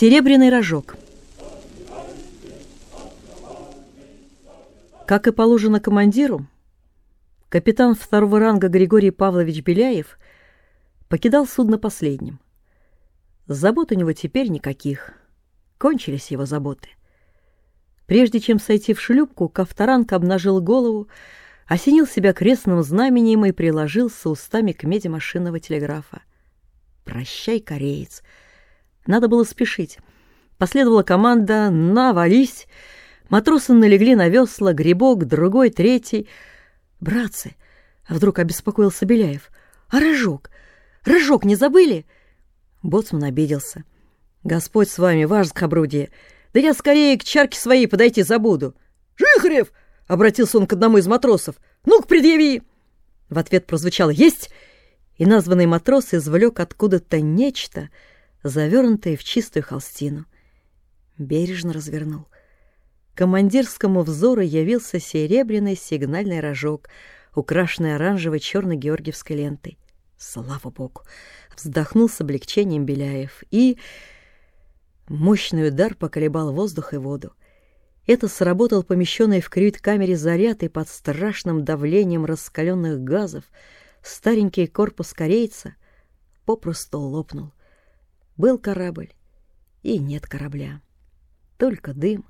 Серебряный рожок. Как и положено командиру, капитан второго ранга Григорий Павлович Беляев покидал судно последним. Забот у него теперь никаких. Кончились его заботы. Прежде чем сойти в шлюпку, Ковторанг обнажил голову, осенил себя крестным знаменем и приложился устами к меди машинного телеграфа. «Прощай, кореец!» Надо было спешить. Последовала команда «Навались!» Матросы налегли на весла, грибок, другой, третий. «Братцы!» — вдруг обеспокоился Беляев. «А рожок? Рожок не забыли?» Боцман обиделся. «Господь с вами, ваш скобрудие! Да я скорее к чарке своей подойти забуду!» «Жихарев!» — обратился он к одному из матросов. «Ну-ка, предъяви!» В ответ прозвучало «Есть!» И названный матрос извлек откуда-то нечто — завернутые в чистую холстину. Бережно развернул. Командирскому взору явился серебряный сигнальный рожок, украшенный оранжевой черно-георгиевской лентой. Слава богу! Вздохнул с облегчением Беляев и... Мощный удар поколебал воздух и воду. Это сработал помещенный в кают-камере заряд, и под страшным давлением раскаленных газов старенький корпус корейца попросту лопнул. Был корабль, и нет корабля. Только дым,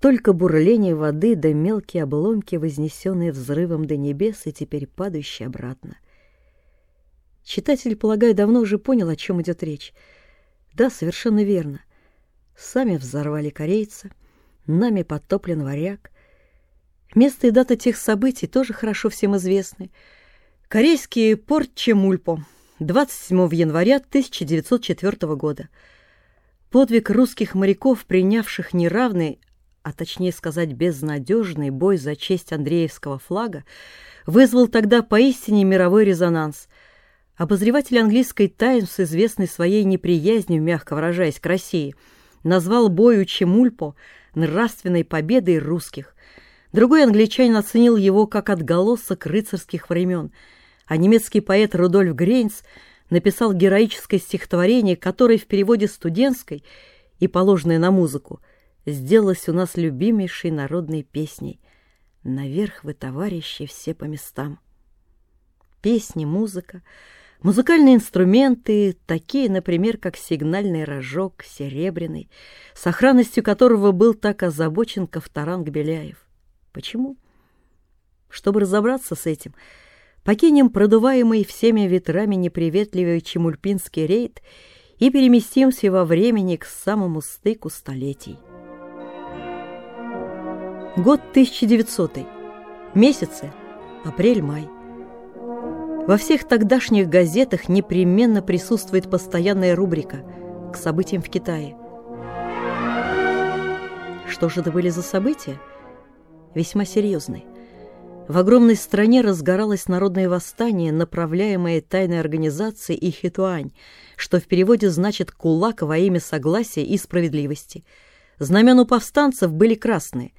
только бурление воды да мелкие обломки, вознесенные взрывом до небес и теперь падающие обратно. Читатель, полагаю, давно уже понял, о чем идет речь. Да, совершенно верно. Сами взорвали корейца, нами подтоплен варяг. Место и дата тех событий тоже хорошо всем известны. Корейский порт Чемульпо — 27 января 1904 года. Подвиг русских моряков, принявших неравный, а точнее сказать безнадежный бой за честь Андреевского флага, вызвал тогда поистине мировой резонанс. Обозреватель английской «Таймс», известный своей неприязнью, мягко выражаясь, к России, назвал бой у Чемульпо нравственной победой русских. Другой англичанин оценил его как отголосок рыцарских времен – а немецкий поэт Рудольф Грейнс написал героическое стихотворение, которое в переводе студентской и положенное на музыку сделалось у нас любимейшей народной песней «Наверх вы, товарищи, все по местам». Песни, музыка, музыкальные инструменты, такие, например, как сигнальный рожок, серебряный, с охранностью которого был так озабочен Ковторанг Беляев. Почему? Чтобы разобраться с этим – покинем продуваемый всеми ветрами неприветливый Чемульпинский рейд и переместимся во времени к самому стыку столетий. Год 1900. Месяцы. Апрель-май. Во всех тогдашних газетах непременно присутствует постоянная рубрика «К событиям в Китае». Что же это были за события? Весьма серьезные. В огромной стране разгоралось народное восстание, направляемое тайной организацией Ихитуань, что в переводе значит «кулак во имя согласия и справедливости». Знамен у повстанцев были красные.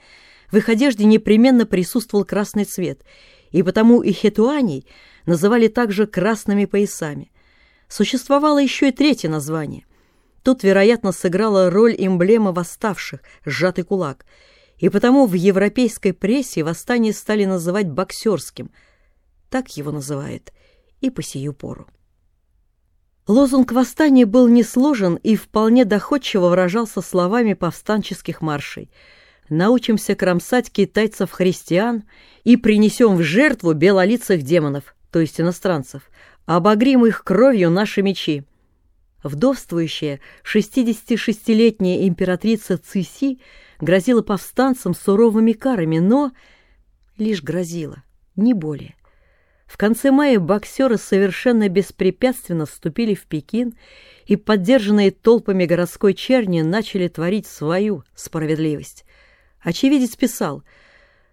В их одежде непременно присутствовал красный цвет, и потому Ихитуаней называли также красными поясами. Существовало еще и третье название. Тут, вероятно, сыграла роль эмблема восставших – сжатый кулак – и потому в европейской прессе восстание стали называть боксерским. Так его называют и по сию пору. Лозунг восстания был несложен и вполне доходчиво выражался словами повстанческих маршей. «Научимся кромсать китайцев-христиан и принесем в жертву белолицых демонов, то есть иностранцев, обогрим их кровью наши мечи». Вдовствующая 66-летняя императрица Циси грозила повстанцам суровыми карами, но лишь грозила, не более. В конце мая боксеры совершенно беспрепятственно вступили в Пекин и, поддержанные толпами городской черни, начали творить свою справедливость. Очевидец писал,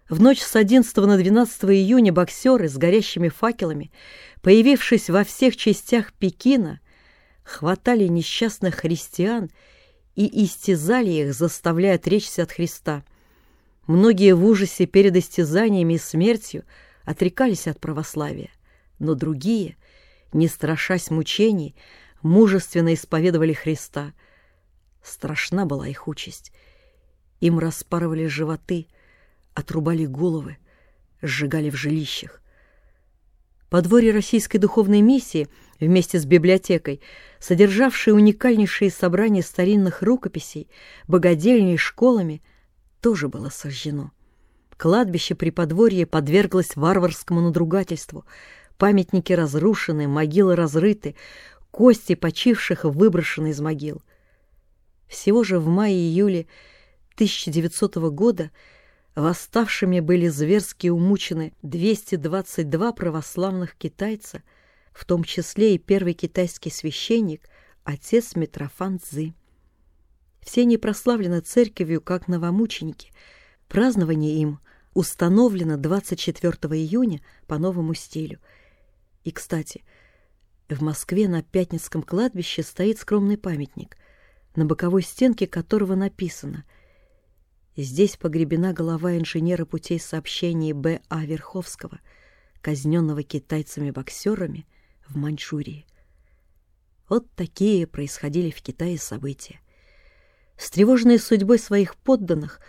в ночь с 11 на 12 июня боксеры с горящими факелами, появившись во всех частях Пекина, хватали несчастных христиан и истязали их, заставляя отречься от Христа. Многие в ужасе перед истязаниями и смертью отрекались от православия, но другие, не страшась мучений, мужественно исповедовали Христа. Страшна была их участь. Им распарывали животы, отрубали головы, сжигали в жилищах. Подворье Российской духовной миссии вместе с библиотекой, содержавшей уникальнейшие собрания старинных рукописей, богадельней школами, тоже было сожжено. Кладбище при подворье подверглось варварскому надругательству. Памятники разрушены, могилы разрыты, кости почивших выброшены из могил. Всего же в мае-июле 1900 года восставшими были зверски умучены 222 православных китайца, в том числе и первый китайский священник, отец Митрофан Цзы. Все они прославлены церковью как новомученики. Празднование им установлено 24 июня по новому стилю. И, кстати, в Москве на Пятницком кладбище стоит скромный памятник, на боковой стенке которого написано – Здесь погребена голова инженера путей сообщений Б.А. Верховского, казненного китайцами-боксерами в Маньчжурии. Вот такие происходили в Китае события. Встревоженные судьбой своих подданных,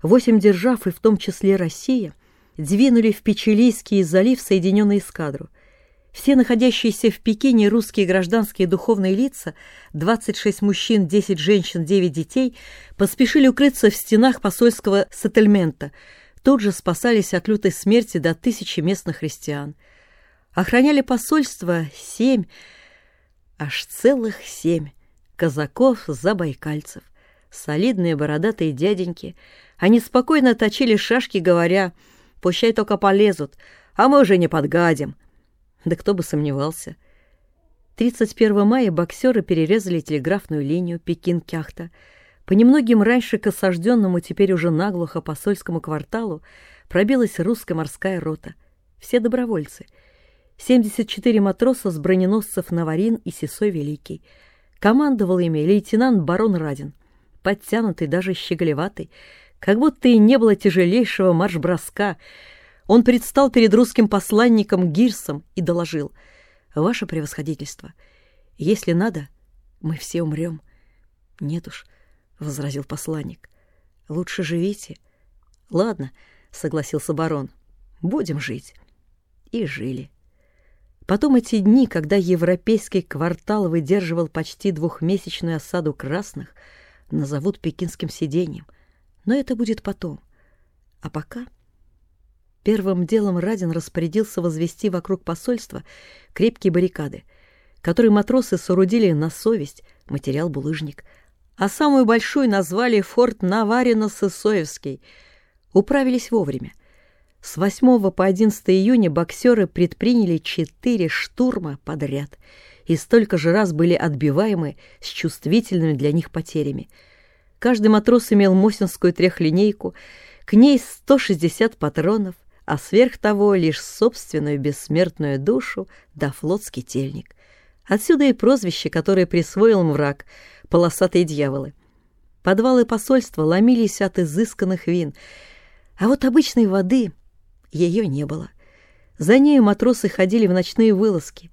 восемь держав, и в том числе Россия, двинули в Печилийский залив соединенную эскадру — все находящиеся в Пекине русские гражданские духовные лица, 26 мужчин, 10 женщин, 9 детей, поспешили укрыться в стенах посольского сеттельмента. Тут же спасались от лютой смерти до тысячи местных христиан. Охраняли посольство семь, аж целых семь, казаков-забайкальцев. Солидные бородатые дяденьки. Они спокойно точили шашки, говоря, «Пущай только полезут, а мы уже не подгадим». Да кто бы сомневался. 31 мая боксеры перерезали телеграфную линию Пекин-Кяхта. По немногим раньше к осажденному, теперь уже наглухо посольскому кварталу пробилась русская морская рота. Все добровольцы. 74 матроса с броненосцев Наварин и Сесой Великий. Командовал ими лейтенант барон Радин. Подтянутый, даже щеголеватый, как будто и не было тяжелейшего марш-броска — он предстал перед русским посланником Гирсом и доложил. «Ваше превосходительство, если надо, мы все умрем». «Нет уж», — возразил посланник, — «лучше живите». «Ладно», — согласился барон, — «будем жить». И жили. Потом эти дни, когда европейский квартал выдерживал почти двухмесячную осаду красных, назовут пекинским сиденьем. Но это будет потом. А пока... Первым делом Радин распорядился возвести вокруг посольства крепкие баррикады, которые матросы соорудили на совесть, материал булыжник, а самую большую назвали форт Наварино-Сысоевский. Управились вовремя. С 8 по 11 июня боксеры предприняли четыре штурма подряд и столько же раз были отбиваемы с чувствительными для них потерями. Каждый матрос имел мосинскую трехлинейку, к ней 160 патронов, а сверх того лишь собственную бессмертную душу да флотский тельник. Отсюда и прозвище, которое присвоил им враг — полосатые дьяволы. Подвалы посольства ломились от изысканных вин, а вот обычной воды ее не было. За нею матросы ходили в ночные вылазки.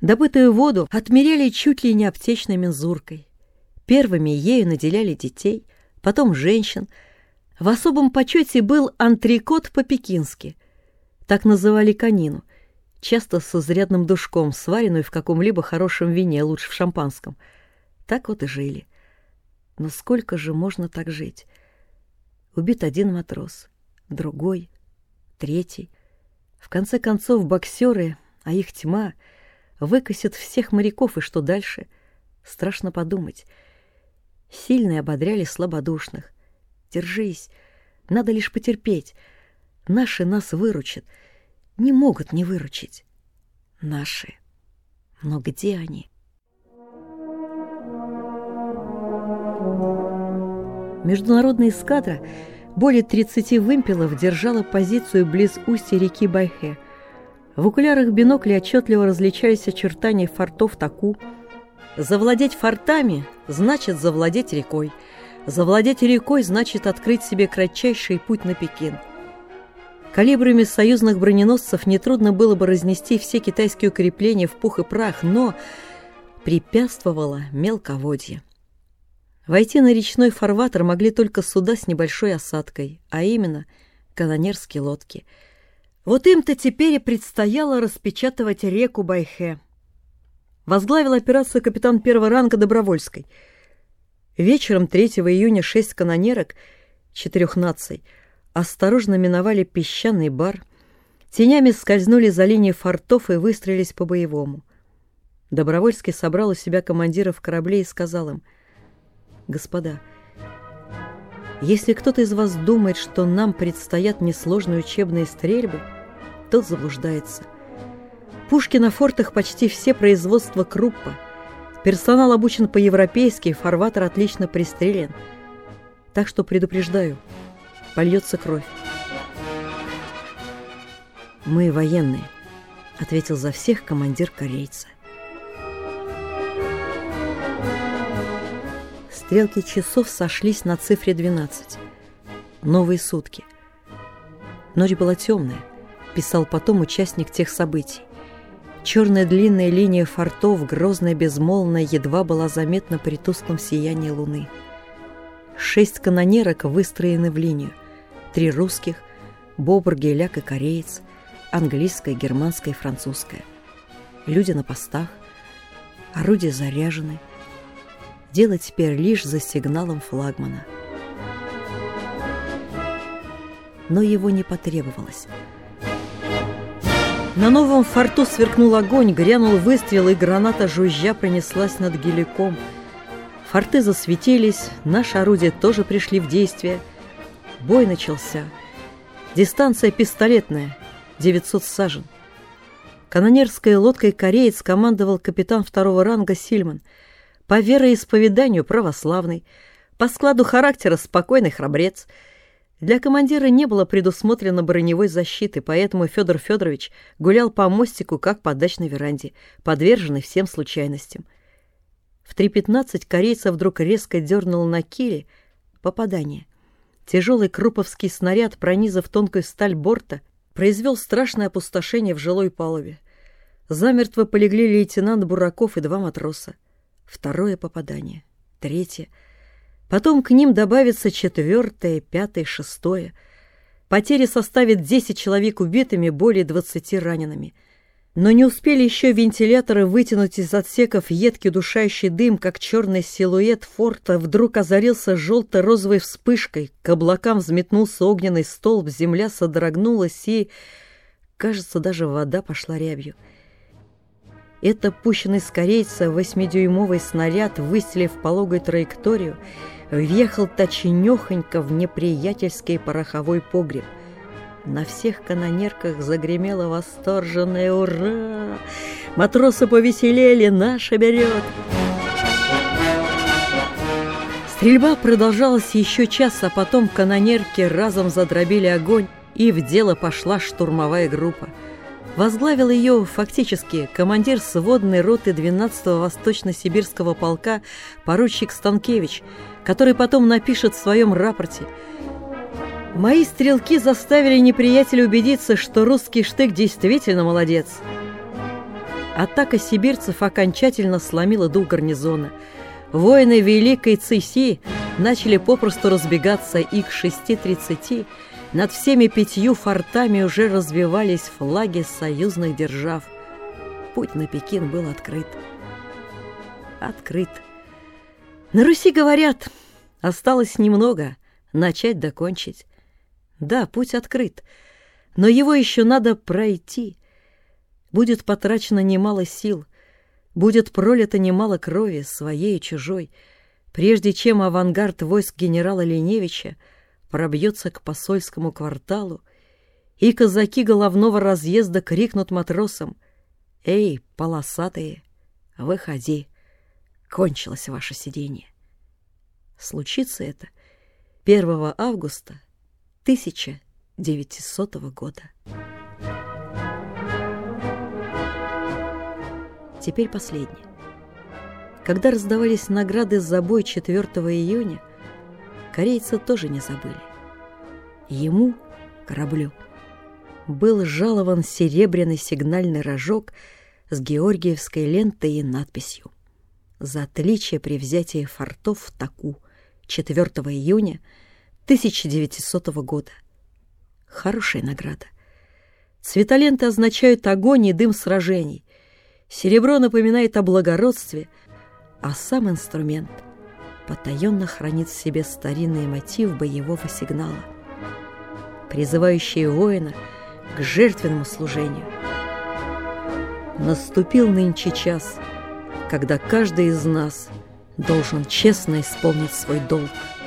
Добытую воду отмеряли чуть ли не аптечной мензуркой. Первыми ею наделяли детей, потом женщин — в особом почете был антрикот по-пекински. Так называли конину, часто с изрядным душком, сваренную в каком-либо хорошем вине, лучше в шампанском. Так вот и жили. Но сколько же можно так жить? Убит один матрос, другой, третий. В конце концов, боксеры, а их тьма, выкосят всех моряков, и что дальше? Страшно подумать. Сильные ободряли слабодушных. Держись, надо лишь потерпеть. Наши нас выручат. Не могут не выручить. Наши. Но где они? Международная эскадра более 30 вымпелов держала позицию близ устья реки Байхе. В окулярах бинокля отчетливо различались очертания фортов Таку. Завладеть фортами значит завладеть рекой – Завладеть рекой значит открыть себе кратчайший путь на Пекин. Калибрами союзных броненосцев нетрудно было бы разнести все китайские укрепления в пух и прах, но препятствовало мелководье. Войти на речной фарватер могли только суда с небольшой осадкой, а именно канонерские лодки. Вот им-то теперь и предстояло распечатывать реку Байхе. Возглавил операцию капитан первого ранга Добровольской. Вечером 3 июня шесть канонерок четырех наций осторожно миновали песчаный бар, тенями скользнули за линией фортов и выстроились по-боевому. Добровольский собрал у себя командиров кораблей и сказал им — Господа, если кто-то из вас думает, что нам предстоят несложные учебные стрельбы, тот заблуждается. Пушки на фортах почти все производства Круппа. Персонал обучен по-европейски, фарватер отлично пристрелен. Так что предупреждаю, польется кровь. «Мы военные», — ответил за всех командир корейца. Стрелки часов сошлись на цифре 12. Новые сутки. Ночь была темная, писал потом участник тех событий. Черная длинная линия фортов, грозная безмолвная, едва была заметна при тусклом сиянии луны. Шесть канонерок выстроены в линию. Три русских, бобр, геляк и кореец, английская, германская и французская. Люди на постах, орудия заряжены, Дело теперь лишь за сигналом флагмана. Но его не потребовалось. На новом форту сверкнул огонь, грянул выстрел, и граната жужжа пронеслась над геликом. Форты засветились, наши орудия тоже пришли в действие. Бой начался. Дистанция пистолетная, 900 сажен. Канонерской лодкой кореец командовал капитан второго ранга Сильман – по вероисповеданию православный, по складу характера спокойный храбрец. Для командира не было предусмотрено броневой защиты, поэтому Федор Федорович гулял по мостику, как по дачной веранде, подверженный всем случайностям. В 3.15 корейца вдруг резко дернул на киле. Попадание. Тяжелый круповский снаряд, пронизав тонкую сталь борта, произвел страшное опустошение в жилой палубе. Замертво полегли лейтенант Бураков и два матроса второе попадание, третье. Потом к ним добавится четвертое, пятое, шестое. Потери составят 10 человек убитыми, более 20 ранеными. Но не успели еще вентиляторы вытянуть из отсеков едкий душающий дым, как черный силуэт форта вдруг озарился желто-розовой вспышкой, к облакам взметнулся огненный столб, земля содрогнулась и, кажется, даже вода пошла рябью. Это пущенный с корейца восьмидюймовый снаряд, выстрелив пологой траекторию, въехал точнёхонько в неприятельский пороховой погреб. На всех канонерках загремело восторженное «Ура!» Матросы повеселели, наша берет! Стрельба продолжалась еще час, а потом канонерки разом задробили огонь, и в дело пошла штурмовая группа. Возглавил ее фактически командир сводной роты 12-го Восточно-Сибирского полка поручик Станкевич, который потом напишет в своем рапорте «Мои стрелки заставили неприятеля убедиться, что русский штык действительно молодец». Атака сибирцев окончательно сломила дух гарнизона. Воины Великой Циси начали попросту разбегаться и к 6.30 над всеми пятью фортами уже развивались флаги союзных держав. Путь на Пекин был открыт. Открыт. На Руси говорят, осталось немного, начать докончить. Да, путь открыт, но его еще надо пройти. Будет потрачено немало сил, будет пролито немало крови, своей и чужой, прежде чем авангард войск генерала Леневича пробьется к посольскому кварталу, и казаки головного разъезда крикнут матросам «Эй, полосатые, выходи, кончилось ваше сидение». Случится это 1 августа 1900 года. Теперь последнее. Когда раздавались награды за бой 4 июня, корейцы тоже не забыли. Ему, кораблю, был жалован серебряный сигнальный рожок с георгиевской лентой и надписью за отличие при взятии фортов в Таку 4 июня 1900 года. Хорошая награда. Цветоленты означают огонь и дым сражений. Серебро напоминает о благородстве, а сам инструмент потаенно хранит в себе старинный мотив боевого сигнала, призывающий воина к жертвенному служению. Наступил нынче час, когда каждый из нас должен честно исполнить свой долг –